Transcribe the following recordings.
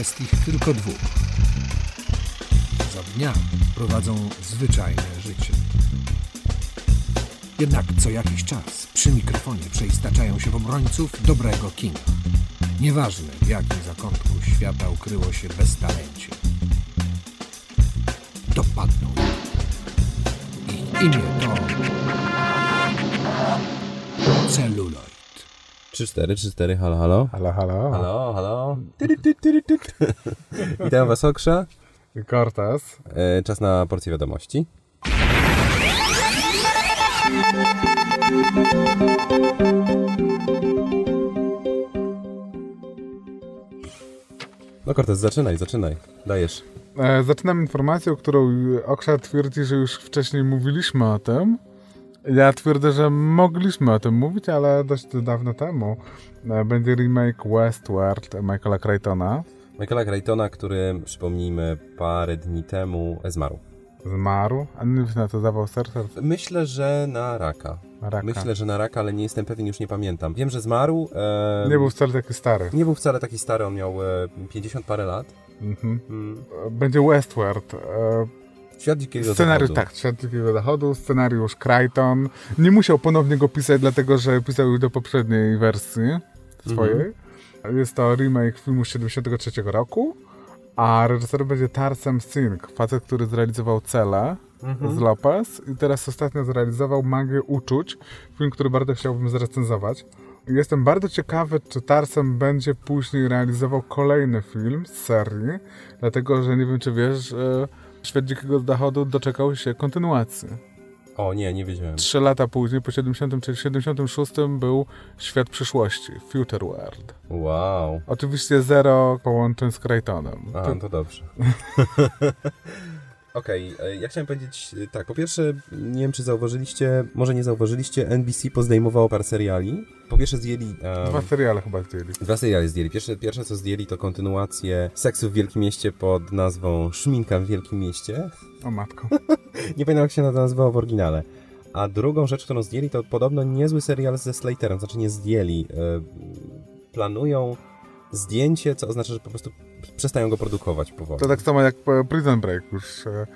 jest ich tylko dwóch. Za dnia prowadzą zwyczajne życie. Jednak co jakiś czas przy mikrofonie przeistaczają się w obrońców dobrego kina. Nieważne w jakim zakątku świata ukryło się beztalencie. Dopadną ich. Ich imię to celuloid. 3-4, 3-4, halo, halo. Halo, halo. Halo, halo. Tyry, ty. Witam was, Okrza. Cortez. E, czas na porcję wiadomości. No Cortez, zaczynaj, zaczynaj. Dajesz. E, zaczynam informacją, którą Oksza twierdzi, że już wcześniej mówiliśmy o tym. Ja twierdzę, że mogliśmy o tym mówić, ale dość dawno temu. E, będzie remake Westworld Michaela Crichtona. Michaela Crichtona, który, przypomnijmy, parę dni temu zmarł. Zmarł. A nie wiem, na to zawał serca. Myślę, że na raka. Raka. Myślę, że na raka, ale nie jestem pewien, już nie pamiętam. Wiem, że zmarł. E, Nie był wcale taki stary. nie był wcale taki stary, on miał e, 50 parę lat. Mhm. Mm. Będzie Westworld. E, Świat dzikiego Scenariusz, zachodu. tak, Świat Dzikiego Zachodu, scenariusz Crichton. Nie musiał ponownie go pisać, dlatego że pisał już do poprzedniej wersji swojej. Jest to remake filmu z 73 roku, a reżyserem będzie Tarsem Singh, facet, który zrealizował Cele z Lopez i teraz ostatnio zrealizował Magię Uczuć, film, który bardzo chciałbym zrecenzować. Jestem bardzo ciekawy, czy Tarsem będzie później realizował kolejny film z serii, dlatego że nie wiem, czy wiesz, Świat Dzikiego Zachodu doczekał się kontynuacji. O nie, nie wiedziałem. Trzy lata później, po 70 czy 76 był Świat Przyszłości, Future World. Wow. Oczywiście zero połączeń z Crichtonem. A, To- to dobrze. Okej, e, ja chciałem powiedzieć e, tak, po pierwsze, nie wiem czy zauważyliście, może nie zauważyliście, NBC pozdejmowało parę seriali. Po pierwsze zdjęli... em, Dwa seriale chyba zdjęli. Dwa seriale zdjęli. Pierwsze, pierwsze co zdjęli to kontynuację Seksu w Wielkim Mieście pod nazwą Szminka w Wielkim Mieście. O matko. Nie pamiętam jak się to nazywało w oryginale. A drugą rzecz, którą zdjęli to podobno niezły serial ze Slaterem, znaczy nie zdjęli. e, Planują zdjęcie, co oznacza, że po prostu przestają go produkować powoli. To tak samo jak e, Prison Break już. E,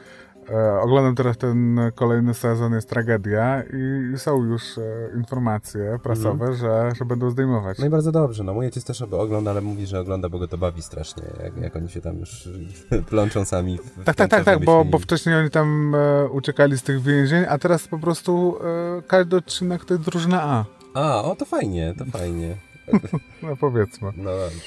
e, oglądam teraz ten kolejny sezon, jest tragedia i są już e, informacje prasowe, że, że będą zdejmować. No i bardzo dobrze, no mój ojciec też ogląda, ale mówi, że ogląda, bo go to bawi strasznie, jak, jak oni się tam już plączą sami. W, Tak, tak, tak, tak, bo, bo wcześniej oni tam e, uciekali z tych więzień, a teraz po prostu e, każdy odcinek to jest drużyna A. A, o to fajnie, to fajnie. No powiedzmy. No dobrze.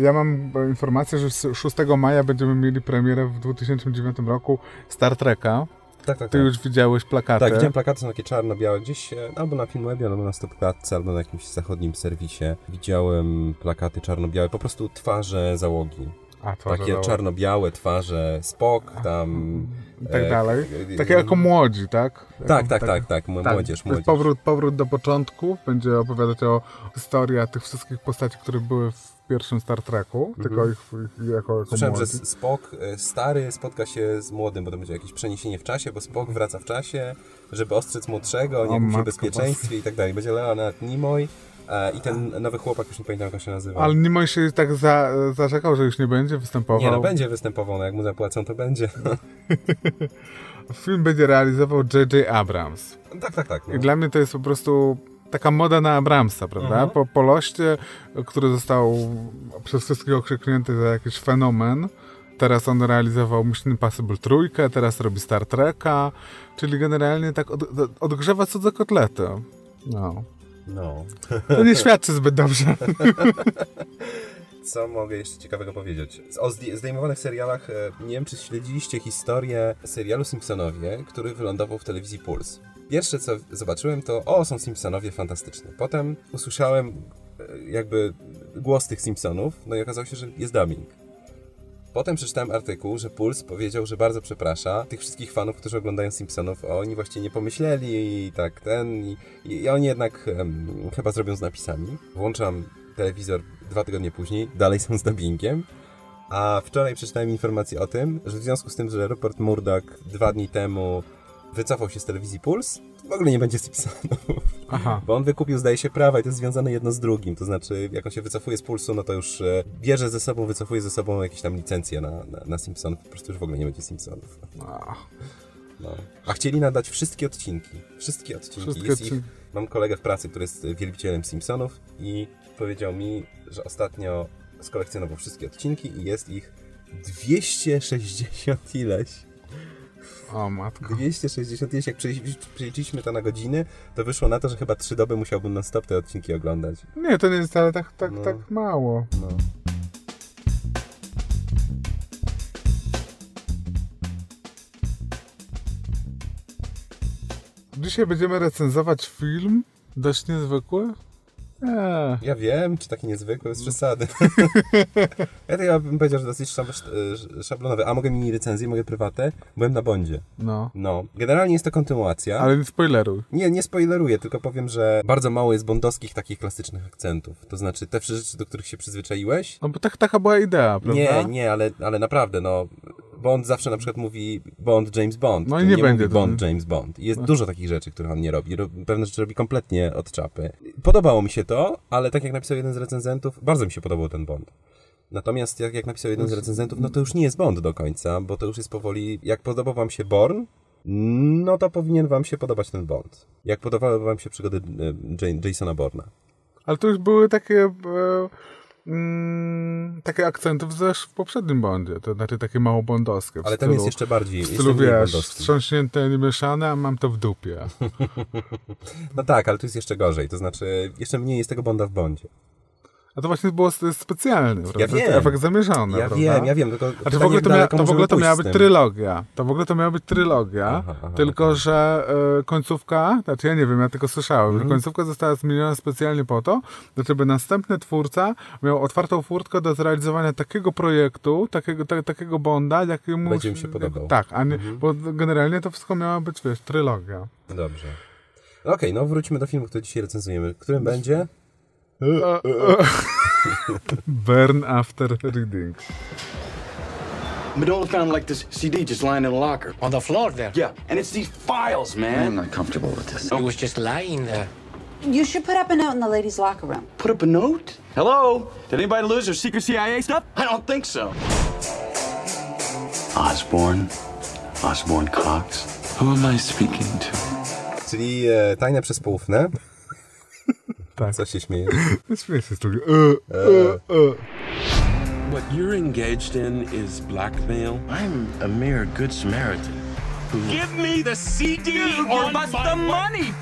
Ja mam informację, że s- 6 maja będziemy mieli premierę w 2009 roku Star Treka. Tak, tak, Ty tak. już widziałeś plakaty. Tak, widziałem plakaty, są takie czarno-białe gdzieś, e, albo na Filmwebie, albo na Stopklatce, albo na jakimś zachodnim serwisie. Widziałem plakaty czarno-białe, po prostu twarze załogi. A, Takie że- czarno-białe twarze, spok tam... I tak e, dalej. e, Takie jako młodzi, tak? Tak, tak, tak, tak, m- Tak, młodzież, młodzież. powrót, powrót do początków. Będzie opowiadać o historii tych wszystkich postaci, które były w pierwszym Star Treku, tylko ich, ich jako, jako. Słyszałem, że młodzi. Spok e, stary spotka się z młodym, bo to będzie jakieś przeniesienie w czasie, bo Spok wraca w czasie, żeby ostrzec młodszego, nie O, matko bezpieczeństwie i tak dalej. Będzie Leonard Nimoy e, i ten nowy chłopak, już nie pamiętam jak on się nazywa. Ale Nimoy się tak za, zarzekał, że już nie będzie występował. Nie, no będzie występował, no jak mu zapłacą, to będzie. Film będzie realizował J.J. Abrams. tak, tak, tak. No. I dla mnie to jest po prostu taka moda na Abramsa, prawda? Mhm. Po, po loście, który został przez wszystkich okrzyknięty za jakiś fenomen. Teraz on realizował Mission Impossible trójkę, teraz robi Star Treka, czyli generalnie tak od, od, odgrzewa cudze kotlety. No. No. To nie świadczy zbyt dobrze. Co mogę jeszcze ciekawego powiedzieć? O zdejmowanych serialach, e, nie wiem czy śledziliście historię serialu Simpsonowie, który wylądował w telewizji Puls. Pierwsze co zobaczyłem to, o są Simpsonowie fantastyczne. Potem usłyszałem e, jakby głos tych Simpsonów, no i okazało się, że jest dubbing. Potem przeczytałem artykuł, że Puls powiedział, że bardzo przeprasza tych wszystkich fanów, którzy oglądają Simpsonów, oni właściwie nie pomyśleli i tak ten, i, i oni jednak em, chyba zrobią z napisami. Włączam telewizor dwa tygodnie później, dalej są z dubbingiem. A wczoraj przeczytałem informację o tym, że w związku z tym, że Rupert Murdoch dwa dni temu wycofał się z telewizji Puls, to w ogóle nie będzie Simpsonów. Aha. Bo on wykupił, zdaje się, prawa i to jest związane jedno z drugim. To znaczy, jak on się wycofuje z Pulsu, no to już e, bierze ze sobą, wycofuje ze sobą jakieś tam licencje na, na, na Simpsonów. Po prostu już w ogóle nie będzie Simpsonów. A, No. A chcieli nadać wszystkie odcinki. Wszystkie odcinki. Wszystkie jest ich, mam kolegę w pracy, który jest wielbicielem Simpsonów i powiedział mi, że ostatnio skolekcjonował wszystkie odcinki i jest ich 260 ileś. O matko. 260 ileś. Jak przeliczy- przeliczyliśmy to na godziny, to wyszło na to, że chyba trzy doby musiałbym na stop te odcinki oglądać. Nie, to nie jest wcale tak, tak, No. tak mało. No. Dzisiaj będziemy recenzować film dość niezwykły. Ja wiem, czy taki niezwykły, bez przesady. ja to ja bym powiedział, że dosyć sz- szablonowy. A mogę mini recenzję, mogę prywatę? Byłem na Bondzie. no. No, generalnie jest to kontynuacja. Ale nie spoileruj. Nie, nie spoileruję, tylko powiem, że bardzo mało jest bondowskich takich klasycznych akcentów. To znaczy, te wszystkie rzeczy, do których się przyzwyczaiłeś? No bo tak, taka była idea, prawda? Nie, nie, ale, ale naprawdę, no. Bond zawsze na przykład mówi Bond, James Bond. No i nie nie będzie mówi. Bond, James Bond. I Jest dużo takich rzeczy, których on nie robi. Ro- Pewne rzeczy robi kompletnie od czapy. Podobało mi się to, ale tak jak napisał jeden z recenzentów, bardzo mi się podobał ten Bond. Natomiast jak, jak napisał jeden z recenzentów, no to już nie jest Bond do końca, bo to już jest powoli... Jak podobał wam się Born, no to powinien wam się podobać ten Bond. Jak podobały wam się przygody e, Jasona Borna. Ale to już były takie... E, mm, takie akcenty też w poprzednim Bondzie. To znaczy takie mało bondowskie. Ale ten stylu- jest jeszcze bardziej... W stylu, wiesz, wstrząśnięte, nie mieszane, a mam to w dupie. No tak, ale tu jest jeszcze gorzej. To znaczy, jeszcze mniej jest tego Bonda w Bondzie. A to właśnie było s- specjalny, prawda? Jest wiem. efekt zamierzony, Ja prawda? wiem, ja wiem, tylko w ogóle to, mia, to, w ogóle to miała być trylogia. To w ogóle to miała być trylogia, Aha, aha, tylko aha. że e, końcówka, znaczy ja nie wiem, ja tylko słyszałem, Mhm. że końcówka została zmieniona specjalnie po to, żeby następny twórca miał otwartą furtkę do zrealizowania takiego projektu, takiego, ta, takiego Bonda, jakiemu... Będzie im się podobał. Tak, a nie, Mhm. bo generalnie to wszystko miała być, wiesz, trylogia. Dobrze. Okej, no wróćmy do filmu, który dzisiaj recenzujemy. Którym będzie? Burn after reading. Madola found like this CD just lying in a locker. On the floor there. Yeah, and it's these files, man. I'm not comfortable with this. It was just lying there. You should put up a note in the ladies' locker room. Put up a note. Hello? Did anybody lose their secret CIA stuff? I don't think so. Osborne? Osborne Cox? Who am I speaking to? Czyli e, Tajne Przespoufne. Tak. Co się śmieje? Śmieję się z tego. E, e, e. What you're engaged in is blackmail. I'm a mere good Samaritan. Give me the CD or bust the money!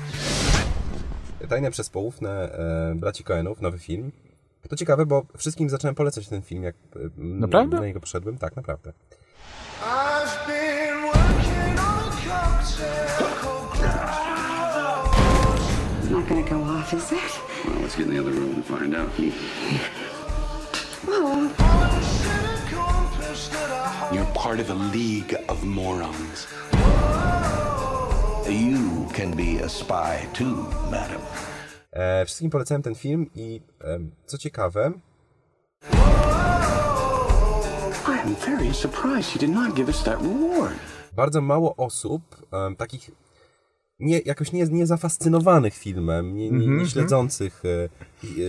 Tajne Przespoufne e, Braci Coenów, nowy film. To ciekawe, bo wszystkim zacząłem polecać ten film, jak e, m, Naprawdę? na niego poszedłem. Tak, naprawdę. It's not gonna go off, is it? Well, let's get in the other room and find out. You're part of a league of morons. You can be a spy too, madam. E, wszystkim polecałem ten film i e, co ciekawe, I am very surprised he did not give us that reward. bardzo mało osób em, takich nie, jakoś nie, nie zafascynowanych filmem, nie, nie, nie śledzących e,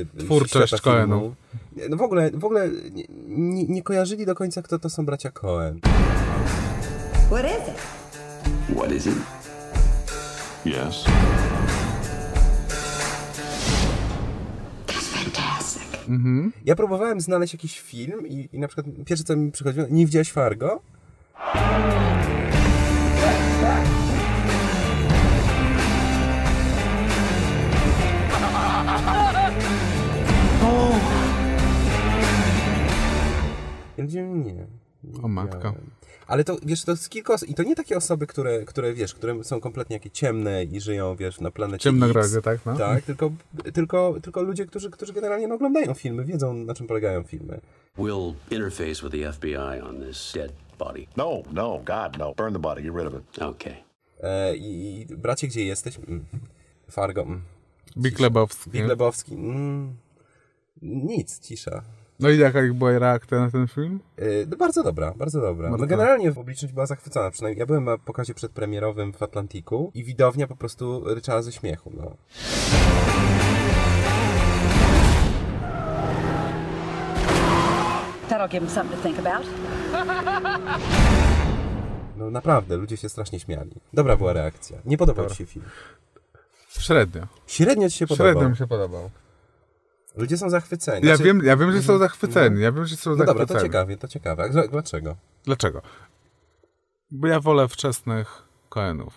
e, Twórczość. Nie, No w ogóle, w ogóle nie, nie, kojarzyli do końca, kto to są bracia Coen. What is it? What is it? Yes. Fantastic. Ja próbowałem znaleźć jakiś film i, i na przykład pierwsze co mi przychodziło, nie widziałeś Fargo? Widziałem, nie. nie O widziałem. Ale to, wiesz, to jest kilka osób, i to nie takie osoby, które, które, wiesz, które są kompletnie jakie ciemne i żyją, wiesz, na planecie Ciemnogrodzie, X. tak, no? Tak, tylko, tylko, tylko ludzie, którzy, którzy generalnie no, oglądają filmy, wiedzą, na czym polegają filmy. We'll interface with the FBI on this dead body. No, no, God, no. Burn the body, get rid of it. Okay. E, i, I bracie, gdzie jesteś? Mm. Fargo. Mm. Big Lebowski. Big Lebowski. Mm. Nic, cisza. No i jaka ich była reakcja na ten film? Yy, no bardzo dobra, bardzo dobra. No Bardzo. generalnie publiczność była zachwycona, przynajmniej ja byłem na pokazie przedpremierowym w Atlantiku i widownia po prostu ryczała ze śmiechu, no. That'll give him something to think about. No naprawdę, ludzie się strasznie śmiali. Dobra była reakcja. Nie podobał ci się film. Średnio. Średnio ci się podobał. Średnio mi się podobał. Ludzie są zachwyceni. Ja Znaczy- wiem, ja wiem, że są zachwyceni. Ja wiem, że są No zachwyceni. dobra, to ciekawie, to ciekawe. Dlaczego? Dlaczego? Bo ja wolę wczesnych Koenów.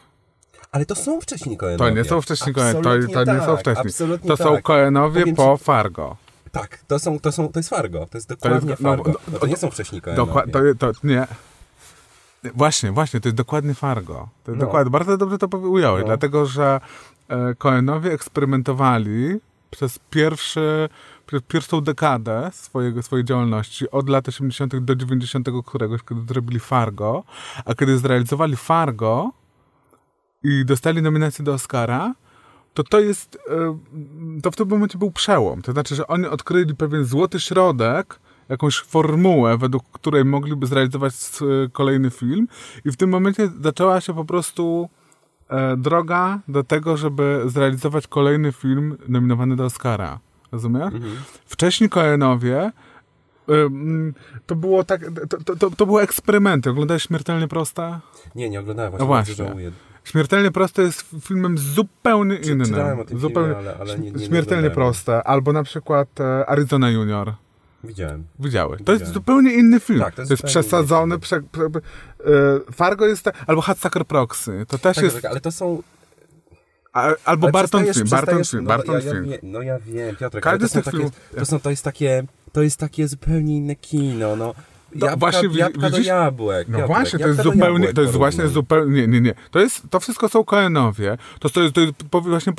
Ale to są wcześniej To Koenowie. nie są wcześni Koen, to, to nie są tak, wcześni. absolutnie To są tak. Koenowie Powiem po Fargo. Tak, to, są, to, są, to jest Fargo. To jest dokładnie jest- no, Fargo. no, No, to nie są wcześniej Koenowie. To, to nie. Właśnie, właśnie, to jest dokładnie Fargo. To jest No. dokładnie, bardzo dobrze to ująłeś, No. dlatego że e, Koenowie eksperymentowali przez pierwszy, przez pierwszą dekadę swojego, swojej działalności, od lat 80. do 90. któregoś, kiedy zrobili Fargo, a kiedy zrealizowali Fargo i dostali nominację do Oscara, to to jest, e, to w tym momencie był przełom. To znaczy, że oni odkryli pewien złoty środek, jakąś formułę, według której mogliby zrealizować e, kolejny film i w tym momencie zaczęła się po prostu droga do tego, żeby zrealizować kolejny film nominowany do Oscara. Rozumiesz? Wcześniej Koenowie ym, to było tak, to, to, to, były eksperymenty. Oglądałeś Śmiertelnie Proste? Nie, nie oglądałem, No właśnie, właśnie. bardzo żałuję. Śmiertelnie proste jest filmem zupełnie Czy- innym. czytałem o tym zupełnie, filmie, ale- ale nie- nie- nie Śmiertelnie proste. Albo na przykład e, Arizona Junior. Widziałem. Widziałeś. To jest Widziałem. zupełnie inny film. Tak, to to jest jest, zupełnie inny przesadzony. Prze, prze, e, Fargo jest. Ta, albo Hatsucker Proxy. To też Tak, jest. tak, ale to są... A, albo Barton Film. Barton Film. no, Barton ja, ja, Film. No ja wiem, Piotrek, Każdy to z tych filmów- to, są, to jest takie, to jest takie zupełnie inne kino, no. No Jabłka, właśnie, jabłka do widzisz? jabłek. No Piotrek, właśnie, to jest do zupełnie, jabłek to jest właśnie zupełnie, nie, nie, nie. To jest, to wszystko są Koenowie. To, to, jest, to jest właśnie,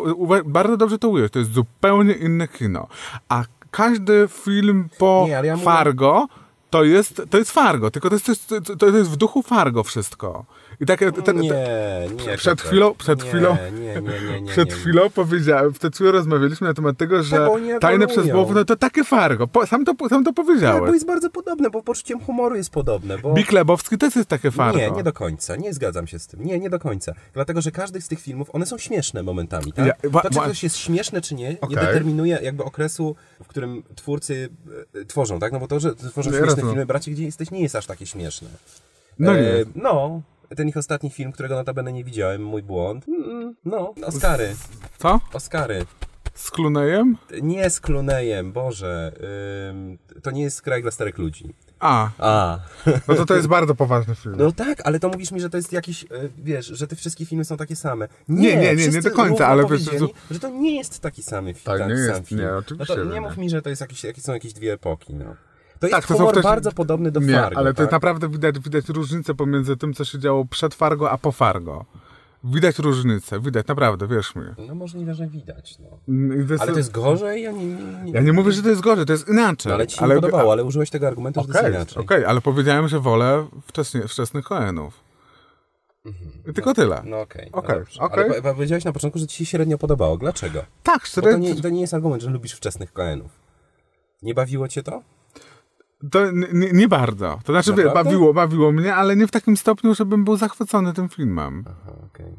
bardzo dobrze to ująłeś, to jest zupełnie inne kino. A każdy film po Nie, ja mówię- Fargo to jest, to jest Fargo, tylko to jest, to, jest, to jest w duchu Fargo wszystko. I tak, te, te, Nie, nie. przed Piotrek. chwilą, przed nie, chwilą, Nie, nie, nie, nie. przed nie. chwilą powiedziałem, przed chwilą rozmawialiśmy na temat tego, że bo Tajne przez Błów, no to takie Fargo. Po, sam, to, sam to Ale bo powiedziałeś. jest bardzo podobne, bo poczuciem humoru jest podobne, bo... Big Lebowski też jest takie Fargo. Nie, nie do końca. Nie zgadzam się z tym. Nie, nie do końca. Dlatego, że każdy z tych filmów, one są śmieszne momentami, tak? Ja- wa- to, czy coś jest śmieszne, czy nie, nie Okej. determinuje jakby okresu, w którym twórcy e, tworzą, tak? No bo to, że tworzą Nie, śmieszne filmy, bracie, gdzie jesteś, nie jest aż takie śmieszne. No E, nie. No, ten ich ostatni film, którego notabene nie widziałem, mój błąd. Mm, No, Oscary. Co? Oscary. Z Klunejem? Nie z Clooneyem, Boże. Ym, to nie jest kraj dla starych ludzi. A, A. no to to jest bardzo poważny film. No tak, ale to mówisz mi, że to jest jakiś, e, wiesz, że te wszystkie filmy są takie same. Nie, nie, nie, nie do końca, ale wiesz, powiedzieli, że- że to nie jest taki samy film. Tak, tak, nie sam jest, film. nie, no oczywiście, to że nie nie. mów mi, że to jest jakieś, jakieś, są jakieś dwie epoki, no. To jest Tak, to są humor wcześniej- bardzo podobny do nie, Fargo, ale to tak? jest naprawdę widać, widać różnicę pomiędzy tym, co się działo przed Fargo, a po Fargo. Widać różnicę, widać, naprawdę, wierz mi. No możliwe, że widać, no. Mm, to Ale to jest gorzej? Ja nie, nie, nie. Ja nie mówię, że to jest gorzej, to jest inaczej. No, ale ci się nie podobało, ale użyłeś tego argumentu, że to jest okej, inaczej. ale powiedziałem, że wolę wcześnie, wczesnych Koenów. I tylko tyle. No okej, Okej, no dobrze. okej. Ale po- powiedziałeś na początku, że ci się średnio podobało. Dlaczego? Tak, szczerze, to nie, to nie jest argument, że lubisz wczesnych Koenów. Nie bawiło cię to? To nie, nie, bardzo. To znaczy, wie, bawiło, bawiło mnie, ale nie w takim stopniu, żebym był zachwycony tym filmem. Aha, okej.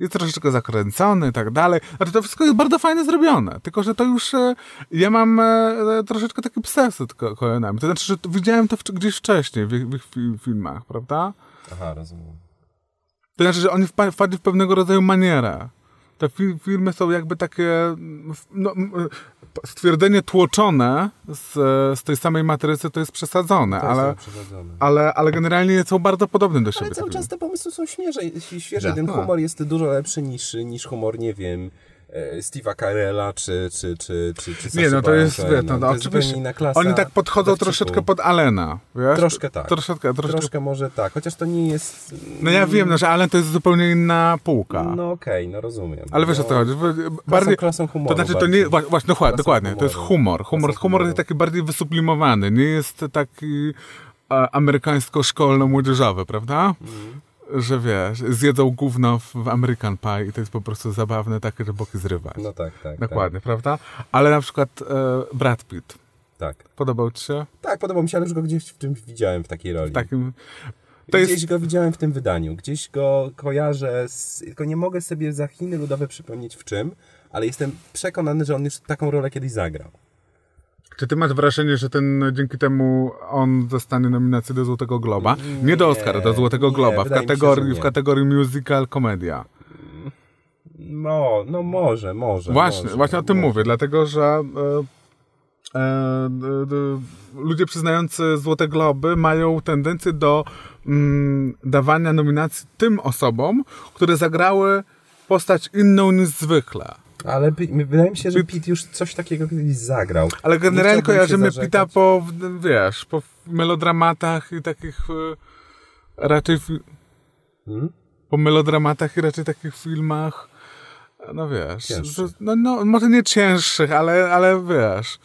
jest troszeczkę zakręcony i tak dalej. Znaczy to wszystko jest bardzo fajnie zrobione, tylko że to już e, ja mam e, troszeczkę taki pseudot ko-. To znaczy, że to, widziałem to w, gdzieś wcześniej w, ich- fi- filmach, prawda? Aha, rozumiem. To znaczy, że oni wpa- wpadli w pewnego rodzaju manierę. Te fi- filmy są jakby takie no, stwierdzenie tłoczone z, z tej samej matrycy to jest przesadzone, To jest ale, przesadzone. ale, ale generalnie są bardzo podobne do siebie. Ale cały czas te pomysły są świeże, świeże. Ja. Ten No. humor jest dużo lepszy niż, niż humor, nie wiem, Steve'a Carella czy, czy, czy, czy, czy Nie, no to jest, no, no, To oczywiście. Oni tak podchodzą troszeczkę pod Alena, wiesz? Troszkę tak. Troszeczkę, troszeczkę. Troszkę może tak, chociaż to nie jest... No ja wiem, no, że Allen to jest zupełnie inna półka. No okej, no rozumiem. Ale wiesz o co chodzi? Bardziej, klasą humoru to znaczy to nie, wła- właśnie, dokładnie, to jest humor. Humor, humor jest taki bardziej wysublimowany, nie jest taki e, amerykańsko-szkolno-młodzieżowy, prawda? Mhm. Że wiesz, zjedzą gówno w, American Pie i to jest po prostu zabawne takie, że boki zrywać. No tak, tak. Dokładnie, prawda? Ale na przykład e, Brad Pitt. Tak. Podobał ci się? Tak, podobał mi się, ale już go gdzieś w czymś widziałem w takiej roli. W takim... To gdzieś jest... go widziałem w tym wydaniu, gdzieś go kojarzę, z... tylko nie mogę sobie za Chiny Ludowe przypomnieć w czym, ale jestem przekonany, że on już taką rolę kiedyś zagrał. Czy ty masz wrażenie, że ten dzięki temu on dostanie nominację do Złotego Globa? Nie, nie do Oscara, do Złotego nie, Globa, w kategorii, się, w kategorii musical, komedia. No, no może, może. Właśnie, może, właśnie o tym może. mówię, dlatego że e, e, ludzie przyznający Złote Globy mają tendencję do mm, dawania nominacji tym osobom, które zagrały postać inną niż zwykle. Ale wydaje mi się, że Pete już coś takiego kiedyś zagrał. Ale generalnie kojarzymy Pita po, wiesz, po melodramatach i takich e, raczej hmm? po melodramatach i raczej takich filmach no wiesz, no, no, może nie cięższych, ale, ale wiesz,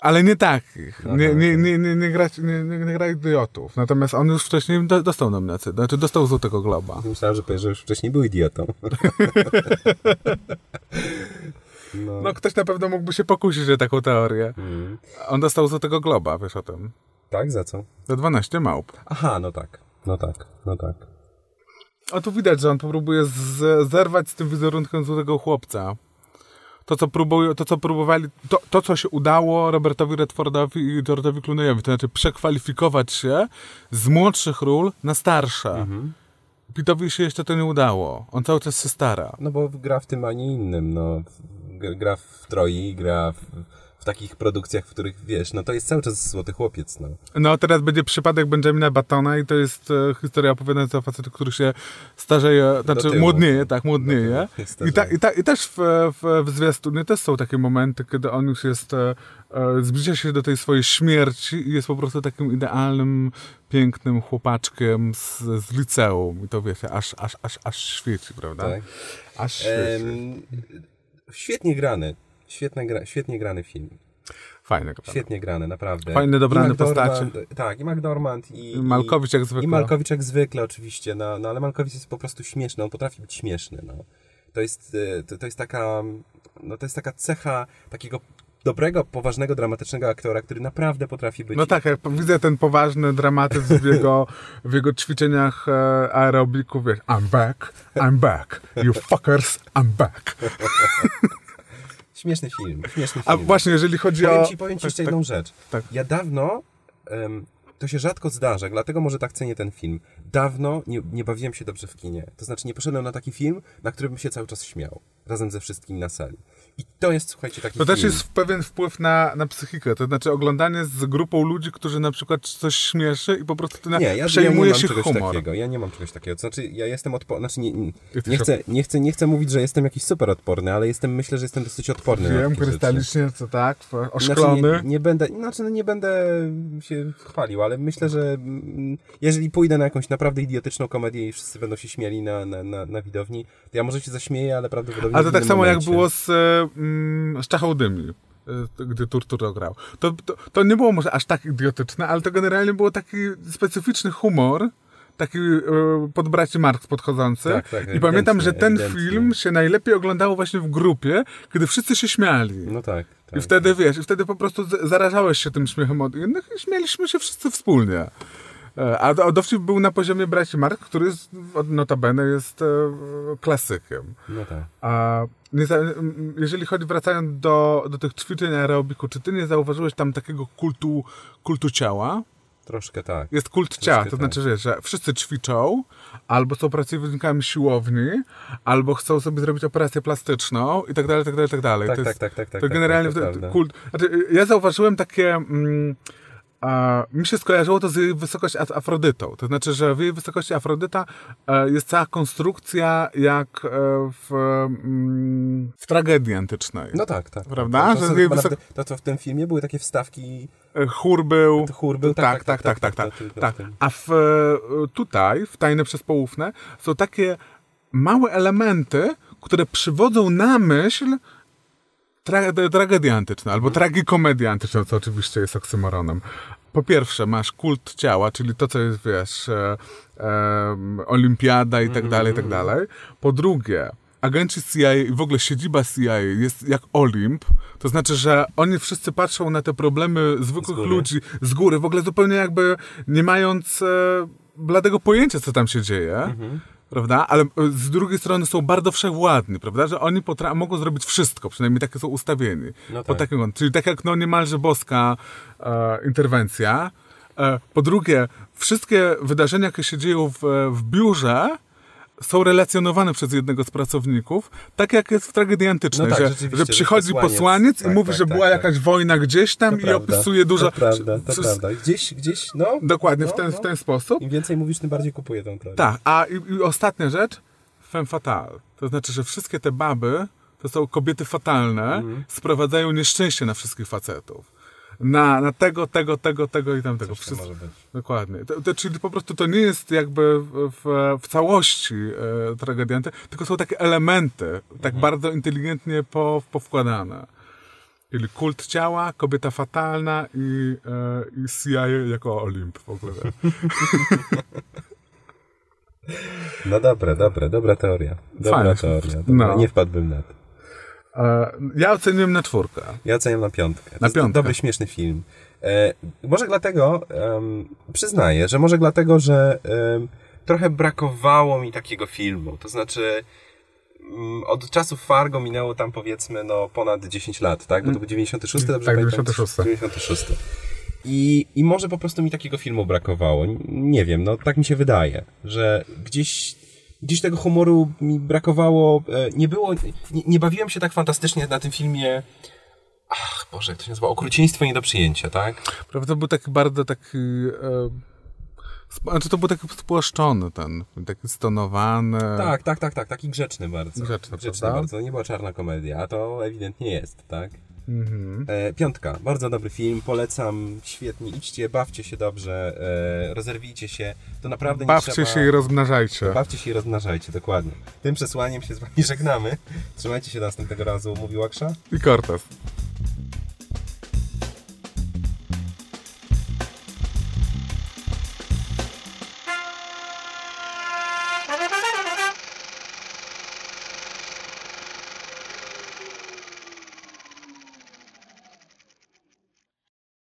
ale nie takich. No, nie, nie, nie, nie, nie, grać, nie, nie, nie gra idiotów. Natomiast on już wcześniej do, dostał nominację, znaczy dostał Złotego Globa. Myślałem, że powiesz, że już wcześniej był idiotą. no. no. ktoś na pewno mógłby się pokusić o taką teorię. Mm. On dostał Złotego Globa, wiesz o tym. Tak? Za co? Za 12 małp. Aha, no tak. No tak, no tak. A tu widać, że on próbuje z, zerwać z tym wizerunkiem złotego chłopca. To, co, próbują, to, co próbowali, to, to, co się udało Robertowi Redfordowi i George'owi Clooney'owi, to znaczy przekwalifikować się z młodszych ról na starsze. Mhm. Pitowi się jeszcze to nie udało. On cały czas się stara. No bo gra w tym, a nie innym. No. Gra w Troi, gra w, w takich produkcjach, w których, wiesz, no to jest cały czas Złoty Chłopiec, no. No, teraz będzie przypadek Benjamina Batona i to jest e, historia opowiadająca o facetu, który się starzeje, znaczy młodnieje, tak, młodnieje. I, ta, i, ta, I też w, w, w zwiastunie też są takie momenty, kiedy on już jest, e, e, zbliża się do tej swojej śmierci i jest po prostu takim idealnym, pięknym chłopaczkiem z, z liceum. I to wiecie, aż, aż, aż, aż świeci, prawda? Tak. Aż świeci. Ehm, świetnie grany. Świetnie, gra, świetnie grany film. Fajny, Świetnie grany, naprawdę. Fajne, dobrane postacie. Tak, i McDormand i... I Malkowicz jak zwykle. I Malkowicz jak zwykle oczywiście, no, no ale Malkowicz jest po prostu śmieszny, on potrafi być śmieszny, no. To jest, to, to jest taka, no to jest taka cecha takiego dobrego, poważnego, dramatycznego aktora, który naprawdę potrafi być... No tak, jak widzę ten poważny dramatyzm w jego, w jego ćwiczeniach e, aerobiku, wiesz, I'm back, I'm back, you fuckers, I'm back. Śmieszny film, śmieszny film. A właśnie, jeżeli chodzi powiem o... Ci, powiem Ci jeszcze jedną rzecz. Tak. Ja dawno, um, to się rzadko zdarza, dlatego może tak cenię ten film. Dawno nie, nie bawiłem się dobrze w kinie. To znaczy nie poszedłem na taki film, na którym bym się cały czas śmiał. Razem ze wszystkimi na sali. I to jest, słuchajcie, taki To film. też jest pewien wpływ na, na psychikę. To znaczy oglądanie z grupą ludzi, którzy na przykład coś śmieszy i po prostu ty na, nie, ja, przejmuje ja nie się czegoś humor. Takiego. Ja nie mam czegoś takiego. To znaczy, ja jestem odporny. Znaczy, nie, nie, nie, chcę, nie, chcę, nie chcę mówić, że jestem jakiś super odporny, ale jestem, myślę, że jestem dosyć odporny. Wiem, krystalicznie, co tak, oszklony. Znaczy, nie, nie, będę, znaczy, no nie będę się chwalił, ale myślę, że mm, jeżeli pójdę na jakąś naprawdę idiotyczną komedię i wszyscy będą się śmieli na, na, na, na widowni, to ja może się zaśmieję, ale prawdopodobnie A to tak samo momencie. jak było z, mm, z Czachą Dymi gdy Turturro grał. To, to, to nie było może aż tak idiotyczne, ale to generalnie było taki specyficzny humor, taki e, pod braci Marx podchodzący. Tak, tak, I pamiętam, że ten ewidentnie. film się najlepiej oglądało właśnie w grupie, kiedy wszyscy się śmiali. No tak. tak I wtedy, wiesz, i wtedy po prostu zarażałeś się tym śmiechem od innych i śmieliśmy się wszyscy wspólnie. E, A, a dowcip był na poziomie braci Mark, który jest, notabene jest e, klasykiem. No tak. A jeżeli chodzi, wracając do, do tych ćwiczeń aerobiku, czy ty nie zauważyłeś tam takiego kultu, kultu ciała? Troszkę tak. Jest kult Troszkę ciała, to tak. znaczy, wiesz, że wszyscy ćwiczą, albo są pracownikami siłowni, albo chcą sobie zrobić operację plastyczną i tak dalej, tak dalej, tak dalej. Tak, to tak, jest, tak, tak, tak, To tak, generalnie tak, kult... Znaczy, ja zauważyłem takie... Mm, a, mi się skojarzyło to z jej wysokość Af- Afrodytą. To znaczy, że w jej wysokości Afrodyta e, jest cała konstrukcja jak e, w, mm, w tragedii antycznej. No tak, tak. Prawda? To, Że to, to, wysok... to, to w tym filmie były takie wstawki... E, Chór był. Chór był, tak, tak, tak, tak, tak. tylko tak. w tym. A w, tutaj, w Tajne przez są takie małe elementy, które przywodzą na myśl tra- tragedię antyczną, albo tragikomedia antyczną, co oczywiście jest oksymoronem. Po pierwsze, masz kult ciała, czyli to, co jest, wiesz, e, em, olimpiada i tak dalej, i tak dalej. Po drugie, agenci CIA i w ogóle siedziba CIA jest jak Olimp, to znaczy, że oni wszyscy patrzą na te problemy zwykłych góry. ludzi z góry, w ogóle zupełnie jakby nie mając e, bladego pojęcia, co tam się dzieje. Mhm. Prawda? Ale e, z drugiej strony są bardzo wszechwładni, prawda? Że oni potra- mogą zrobić wszystko, przynajmniej takie są ustawieni. No tak. takim. Czyli tak jak no niemalże boska e, interwencja. E, po drugie, wszystkie wydarzenia, jakie się dzieją w, w biurze, są relacjonowane przez jednego z pracowników, tak jak jest w tragedii antycznej, No tak, że, że przychodzi posłaniec. posłaniec, Tak, i mówi, tak, że tak, była tak. jakaś wojna gdzieś tam To i prawda. opisuje dużo... To prawda, to prawda. Gdzieś, gdzieś, no. Dokładnie, no, w, ten, no. w ten sposób. Im więcej mówisz, tym bardziej kupuję tą teorię. Tak, a i, i ostatnia rzecz, femme fatale. To znaczy, że wszystkie te baby to są kobiety fatalne, Mhm. sprowadzają nieszczęście na wszystkich facetów. Na, na tego, tego, tego, tego i tamtego. Coś Wszystko- może być. Dokładnie. To, to, czyli po prostu to nie jest jakby w, w, całości e, tragedia, tylko są takie elementy, tak Mhm. bardzo inteligentnie po, powkładane. Czyli kult ciała, kobieta fatalna i, e, i CIA jako Olimp w ogóle. No dobre, dobre, dobra teoria. Dobra Fajne. teoria. Dobra. No. Nie wpadłbym na to. Ja oceniłem na czwórkę. Ja oceniam na piątkę. To Na piątkę. Dobry, śmieszny film. E, może dlatego, przyznaję, że może dlatego, że trochę brakowało mi takiego filmu. To znaczy, mm, od czasów Fargo minęło tam powiedzmy no ponad 10 lat, tak? Bo to był 96, dobrze Tak, pamiętam? 96. 96. I, I może po prostu mi takiego filmu brakowało. Nie wiem, no tak mi się wydaje, że gdzieś, gdzieś tego humoru mi brakowało. e, Nie było, nie, nie bawiłem się tak fantastycznie na tym filmie. Ach, Boże, jak to się nazywa? Okrucieństwo nie do przyjęcia, tak? Prawda, to był taki bardzo. E, sp- znaczy to był taki spłaszczony ten, taki stonowany. Tak, tak, tak, tak, taki grzeczny bardzo. Grzeczny, grzeczny bardzo. Nie była czarna komedia, a to ewidentnie jest, tak? Mhm. E, piątka, bardzo dobry film, polecam, świetnie, idźcie, bawcie się dobrze, e, rozerwijcie się, to naprawdę nie Bawcie się i rozmnażajcie. Bawcie się i rozmnażajcie, dokładnie. Tym przesłaniem się z wami żegnamy. Trzymajcie się do następnego razu, mówił Aksza. I Cortez.